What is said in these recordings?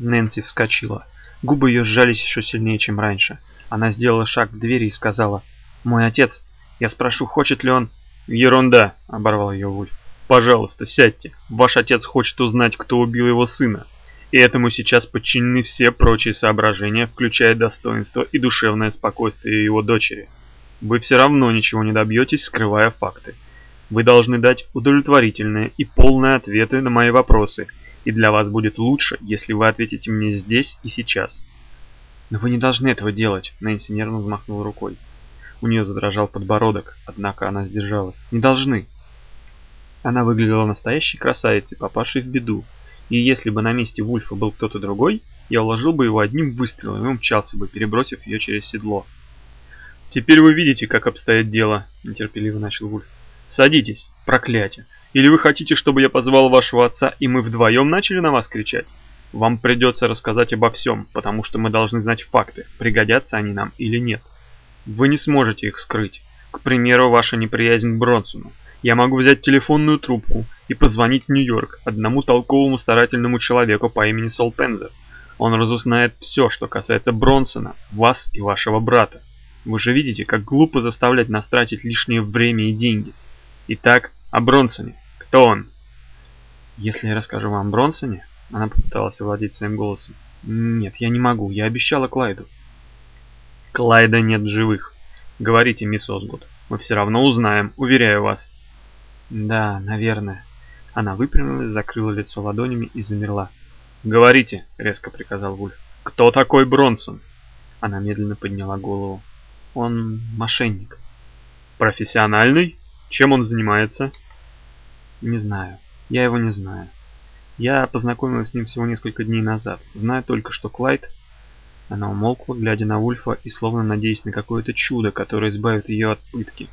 Нэнси вскочила. Губы ее сжались еще сильнее, чем раньше. Она сделала шаг к двери и сказала, «Мой отец, я спрошу, хочет ли он...» «Ерунда!» — оборвал ее Вульф. «Пожалуйста, сядьте. Ваш отец хочет узнать, кто убил его сына. И этому сейчас подчинены все прочие соображения, включая достоинство и душевное спокойствие его дочери. Вы все равно ничего не добьетесь, скрывая факты. Вы должны дать удовлетворительные и полные ответы на мои вопросы, и для вас будет лучше, если вы ответите мне здесь и сейчас. Но вы не должны этого делать, Нэнси нервно взмахнула рукой. У нее задрожал подбородок, однако она сдержалась. Не должны. Она выглядела настоящей красавицей, попавшей в беду, и если бы на месте Вульфа был кто-то другой, я уложил бы его одним выстрелом и умчался бы, перебросив ее через седло. «Теперь вы видите, как обстоит дело», — нетерпеливо начал Вульф. «Садитесь, проклятие! Или вы хотите, чтобы я позвал вашего отца, и мы вдвоем начали на вас кричать? Вам придется рассказать обо всем, потому что мы должны знать факты, пригодятся они нам или нет. Вы не сможете их скрыть. К примеру, ваша неприязнь к Бронсону. Я могу взять телефонную трубку и позвонить в Нью-Йорк одному толковому старательному человеку по имени Сол Пензер. Он разузнает все, что касается Бронсона, вас и вашего брата. Вы же видите, как глупо заставлять нас тратить лишнее время и деньги. Итак, о Бронсоне. Кто он? Если я расскажу вам о Бронсоне, она попыталась овладеть своим голосом. Нет, я не могу, я обещала Клайду. Клайда нет в живых. Говорите, мисс Озгуд. Мы все равно узнаем, уверяю вас. Да, наверное. Она выпрямилась, закрыла лицо ладонями и замерла. «Говорите», — резко приказал Вульф. «Кто такой Бронсон?» Она медленно подняла голову. «Он мошенник». «Профессиональный? Чем он занимается?» «Не знаю. Я его не знаю. Я познакомилась с ним всего несколько дней назад. Знаю только, что Клайд...» Она умолкла, глядя на Вульфа и словно надеясь на какое-то чудо, которое избавит ее от пытки.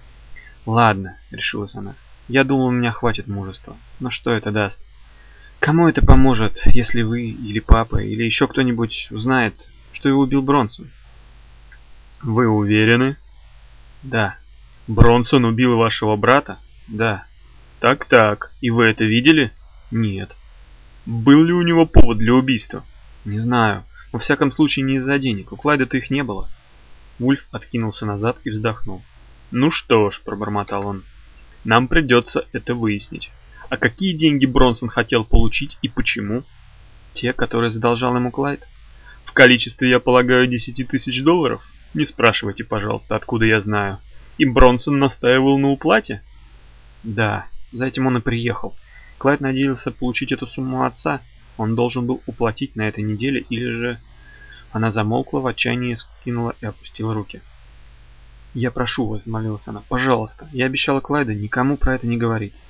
«Ладно», — решилась она. Я думал, у меня хватит мужества. Но что это даст? Кому это поможет, если вы или папа, или еще кто-нибудь узнает, что его убил Бронсон? Вы уверены? Да. Бронсон убил вашего брата? Да. Так-так, и вы это видели? Нет. Был ли у него повод для убийства? Не знаю. Во всяком случае, не из-за денег. У Клайда-то их не было. Вульф откинулся назад и вздохнул. «Ну что ж», — пробормотал он, нам придется это выяснить. А какие деньги Бронсон хотел получить и почему? Те, которые задолжал ему Клайд? В количестве, я полагаю, 10 тысяч долларов? Не спрашивайте, пожалуйста, откуда я знаю. И Бронсон настаивал на уплате? Да, за этим он и приехал. Клайд надеялся получить эту сумму отца. Он должен был уплатить на этой неделе или же... Она замолкла, в отчаянии скинула и опустила руки. «Я прошу вас», — молилась она, — «пожалуйста, я обещала Клайда никому про это не говорить».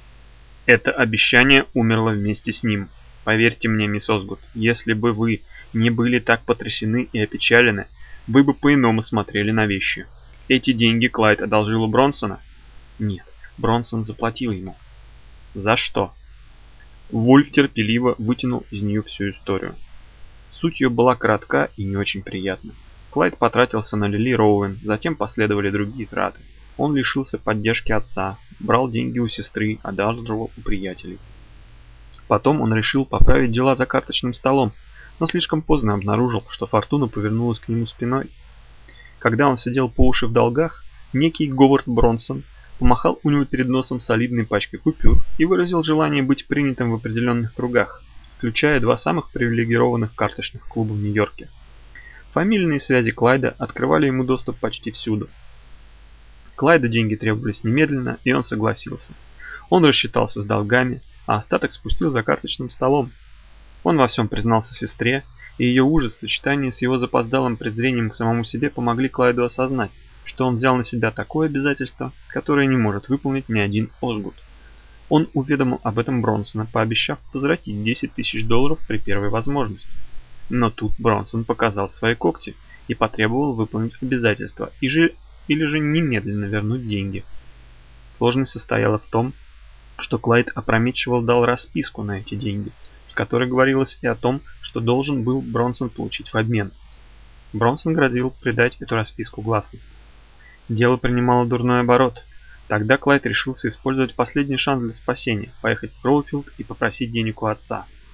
Это обещание умерло вместе с ним. Поверьте мне, мисс Озгуд, если бы вы не были так потрясены и опечалены, вы бы по-иному смотрели на вещи. Эти деньги Клайд одолжил у Бронсона? Нет, Бронсон заплатил ему. За что? Вульф терпеливо вытянул из нее всю историю. Суть ее была коротка и не очень приятна. Клайд потратился на Лили Роуэн, затем последовали другие траты. Он лишился поддержки отца, брал деньги у сестры, одалживал у приятелей. Потом он решил поправить дела за карточным столом, но слишком поздно обнаружил, что фортуна повернулась к нему спиной. Когда он сидел по уши в долгах, некий Говард Бронсон помахал у него перед носом солидной пачкой купюр и выразил желание быть принятым в определенных кругах, включая два самых привилегированных карточных клуба в Нью-Йорке. Фамильные связи Клайда открывали ему доступ почти всюду. Клайду деньги требовались немедленно, и он согласился. Он рассчитался с долгами, а остаток спустил за карточным столом. Он во всем признался сестре, и ее ужас в сочетании с его запоздалым презрением к самому себе помогли Клайду осознать, что он взял на себя такое обязательство, которое не может выполнить ни один Озгут. Он уведомил об этом Бронсона, пообещав возвратить 10 тысяч долларов при первой возможности. Но тут Бронсон показал свои когти и потребовал выполнить обязательства и же, или же немедленно вернуть деньги. Сложность состояла в том, что Клайд опрометчиво дал расписку на эти деньги, которой говорилось и о том, что должен был Бронсон получить в обмен. Бронсон грозил придать эту расписку гласность. Дело принимало дурной оборот. Тогда Клайд решился использовать последний шанс для спасения, поехать в Кроуфилд и попросить денег у отца –